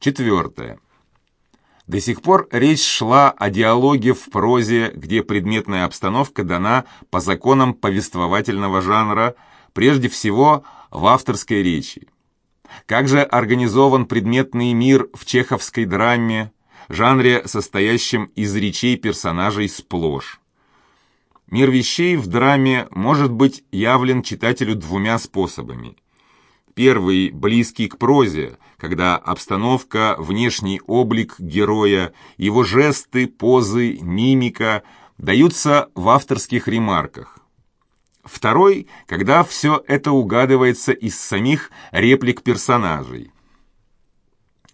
Четвертое. До сих пор речь шла о диалоге в прозе, где предметная обстановка дана по законам повествовательного жанра, прежде всего в авторской речи. Как же организован предметный мир в чеховской драме, жанре, состоящем из речей персонажей сплошь? Мир вещей в драме может быть явлен читателю двумя способами – Первый близкий к прозе, когда обстановка, внешний облик героя, его жесты, позы, мимика даются в авторских ремарках. Второй, когда все это угадывается из самих реплик персонажей.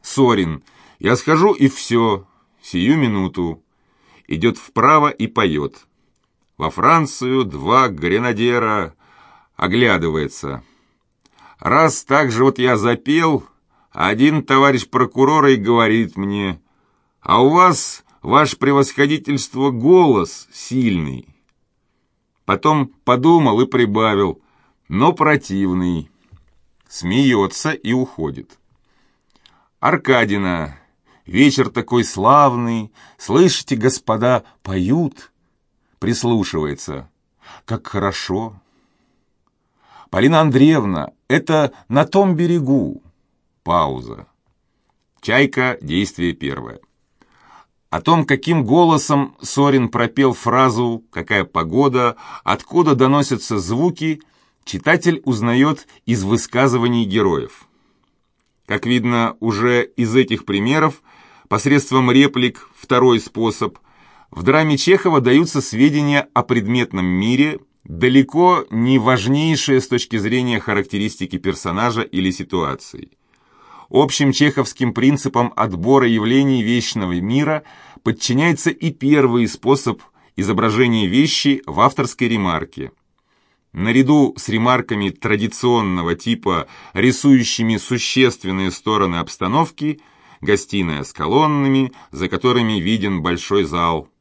Сорин, я схожу и все, сию минуту. Идет вправо и поет. Во Францию два гренадера оглядывается – Раз так же вот я запел, один товарищ прокурора и говорит мне, а у вас, ваше превосходительство, голос сильный. Потом подумал и прибавил, но противный. Смеется и уходит. Аркадина, вечер такой славный, слышите, господа, поют. Прислушивается. Как хорошо. Полина Андреевна, это на том берегу. Пауза. Чайка, действие первое. О том, каким голосом Сорин пропел фразу «какая погода», откуда доносятся звуки, читатель узнает из высказываний героев. Как видно уже из этих примеров, посредством реплик второй способ, в драме Чехова даются сведения о предметном мире, далеко не важнейшее с точки зрения характеристики персонажа или ситуации. Общим чеховским принципам отбора явлений вечного мира подчиняется и первый способ изображения вещи в авторской ремарке. Наряду с ремарками традиционного типа, рисующими существенные стороны обстановки, гостиная с колоннами, за которыми виден большой зал –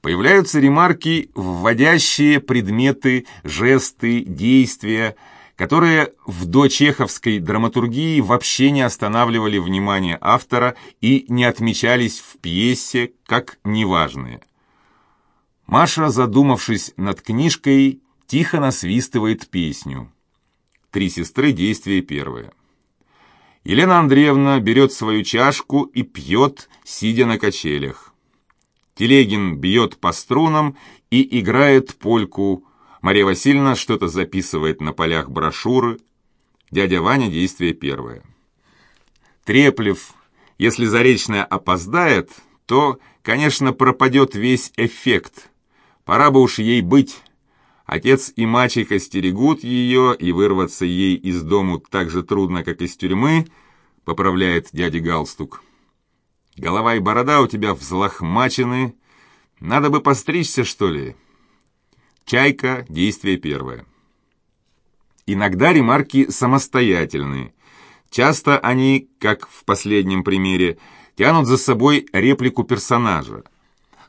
появляются ремарки, вводящие предметы, жесты, действия, которые в дочеховской драматургии вообще не останавливали внимание автора и не отмечались в пьесе как неважные. Маша, задумавшись над книжкой, тихо насвистывает песню. Три сестры, действие первое. Елена Андреевна берет свою чашку и пьет, сидя на качелях. Телегин бьет по струнам и играет польку. Мария Васильевна что-то записывает на полях брошюры. Дядя Ваня действие первое. Треплев, если Заречная опоздает, то, конечно, пропадет весь эффект. Пора бы уж ей быть. Отец и мачеха стерегут ее, и вырваться ей из дому так же трудно, как из тюрьмы, поправляет дядя Галстук. Голова и борода у тебя взлохмачены. Надо бы постричься, что ли. Чайка, действие первое. Иногда ремарки самостоятельные. Часто они, как в последнем примере, тянут за собой реплику персонажа.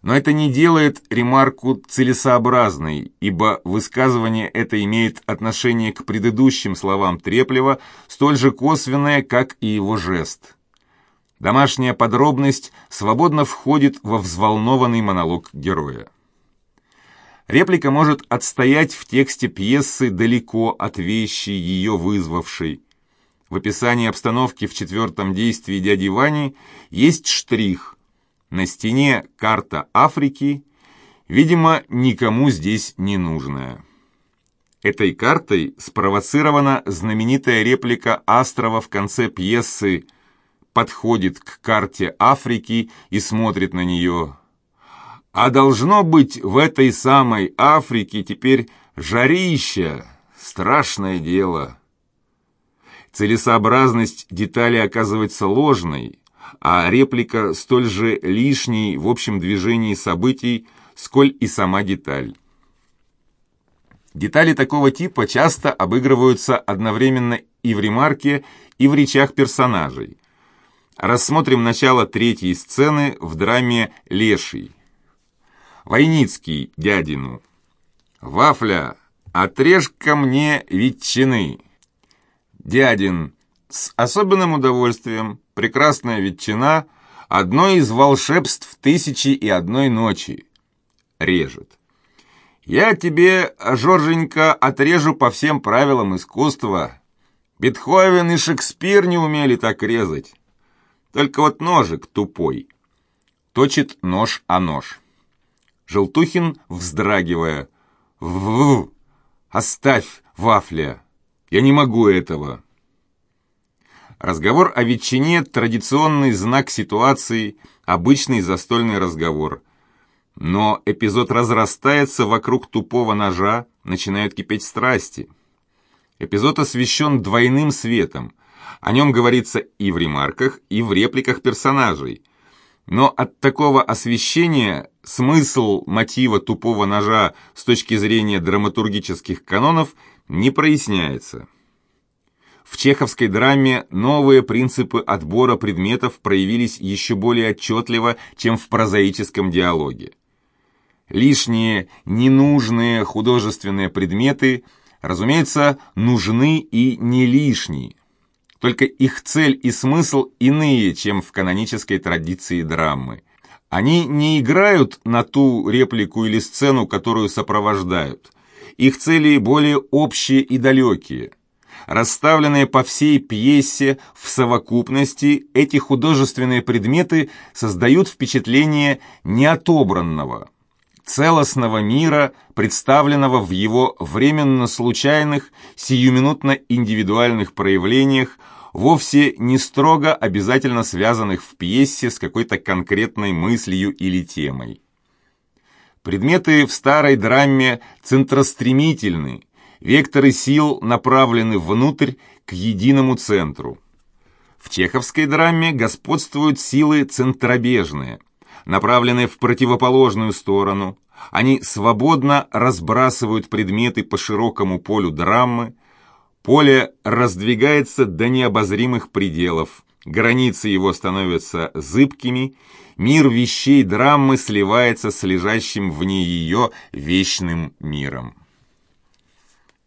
Но это не делает ремарку целесообразной, ибо высказывание это имеет отношение к предыдущим словам Треплева, столь же косвенное, как и его жест. Домашняя подробность свободно входит во взволнованный монолог героя. Реплика может отстоять в тексте пьесы далеко от вещи, ее вызвавшей. В описании обстановки в четвертом действии «Дяди Вани» есть штрих. На стене карта Африки, видимо, никому здесь не нужная. Этой картой спровоцирована знаменитая реплика Астрова в конце пьесы подходит к карте Африки и смотрит на нее. А должно быть в этой самой Африке теперь жарища, страшное дело. Целесообразность детали оказывается ложной, а реплика столь же лишней в общем движении событий, сколь и сама деталь. Детали такого типа часто обыгрываются одновременно и в ремарке, и в речах персонажей – Рассмотрим начало третьей сцены в драме «Леший». Войницкий дядину. «Вафля, отрежь-ка мне ветчины». Дядин с особенным удовольствием прекрасная ветчина — одно из волшебств тысячи и одной ночи. Режет. Я тебе, Жорженька, отрежу по всем правилам искусства. Бетховен и Шекспир не умели так резать. Только вот ножик тупой. Точит нож о нож. Желтухин, вздрагивая. в Оставь, вафля! Я не могу этого!» Разговор о ветчине – традиционный знак ситуации, обычный застольный разговор. Но эпизод разрастается вокруг тупого ножа, начинают кипеть страсти. Эпизод освещен двойным светом. О нем говорится и в ремарках, и в репликах персонажей. Но от такого освещения смысл мотива тупого ножа с точки зрения драматургических канонов не проясняется. В чеховской драме новые принципы отбора предметов проявились еще более отчетливо, чем в прозаическом диалоге. Лишние, ненужные художественные предметы, разумеется, нужны и не лишние. Только их цель и смысл иные, чем в канонической традиции драмы. Они не играют на ту реплику или сцену, которую сопровождают. Их цели более общие и далекие. Расставленные по всей пьесе в совокупности, эти художественные предметы создают впечатление неотобранного, целостного мира, представленного в его временно случайных, сиюминутно индивидуальных проявлениях, вовсе не строго обязательно связанных в пьесе с какой-то конкретной мыслью или темой. Предметы в старой драме центростремительны, векторы сил направлены внутрь к единому центру. В чеховской драме господствуют силы центробежные, направленные в противоположную сторону. Они свободно разбрасывают предметы по широкому полю драмы, Поле раздвигается до необозримых пределов, границы его становятся зыбкими, мир вещей драмы сливается с лежащим вне ее вечным миром.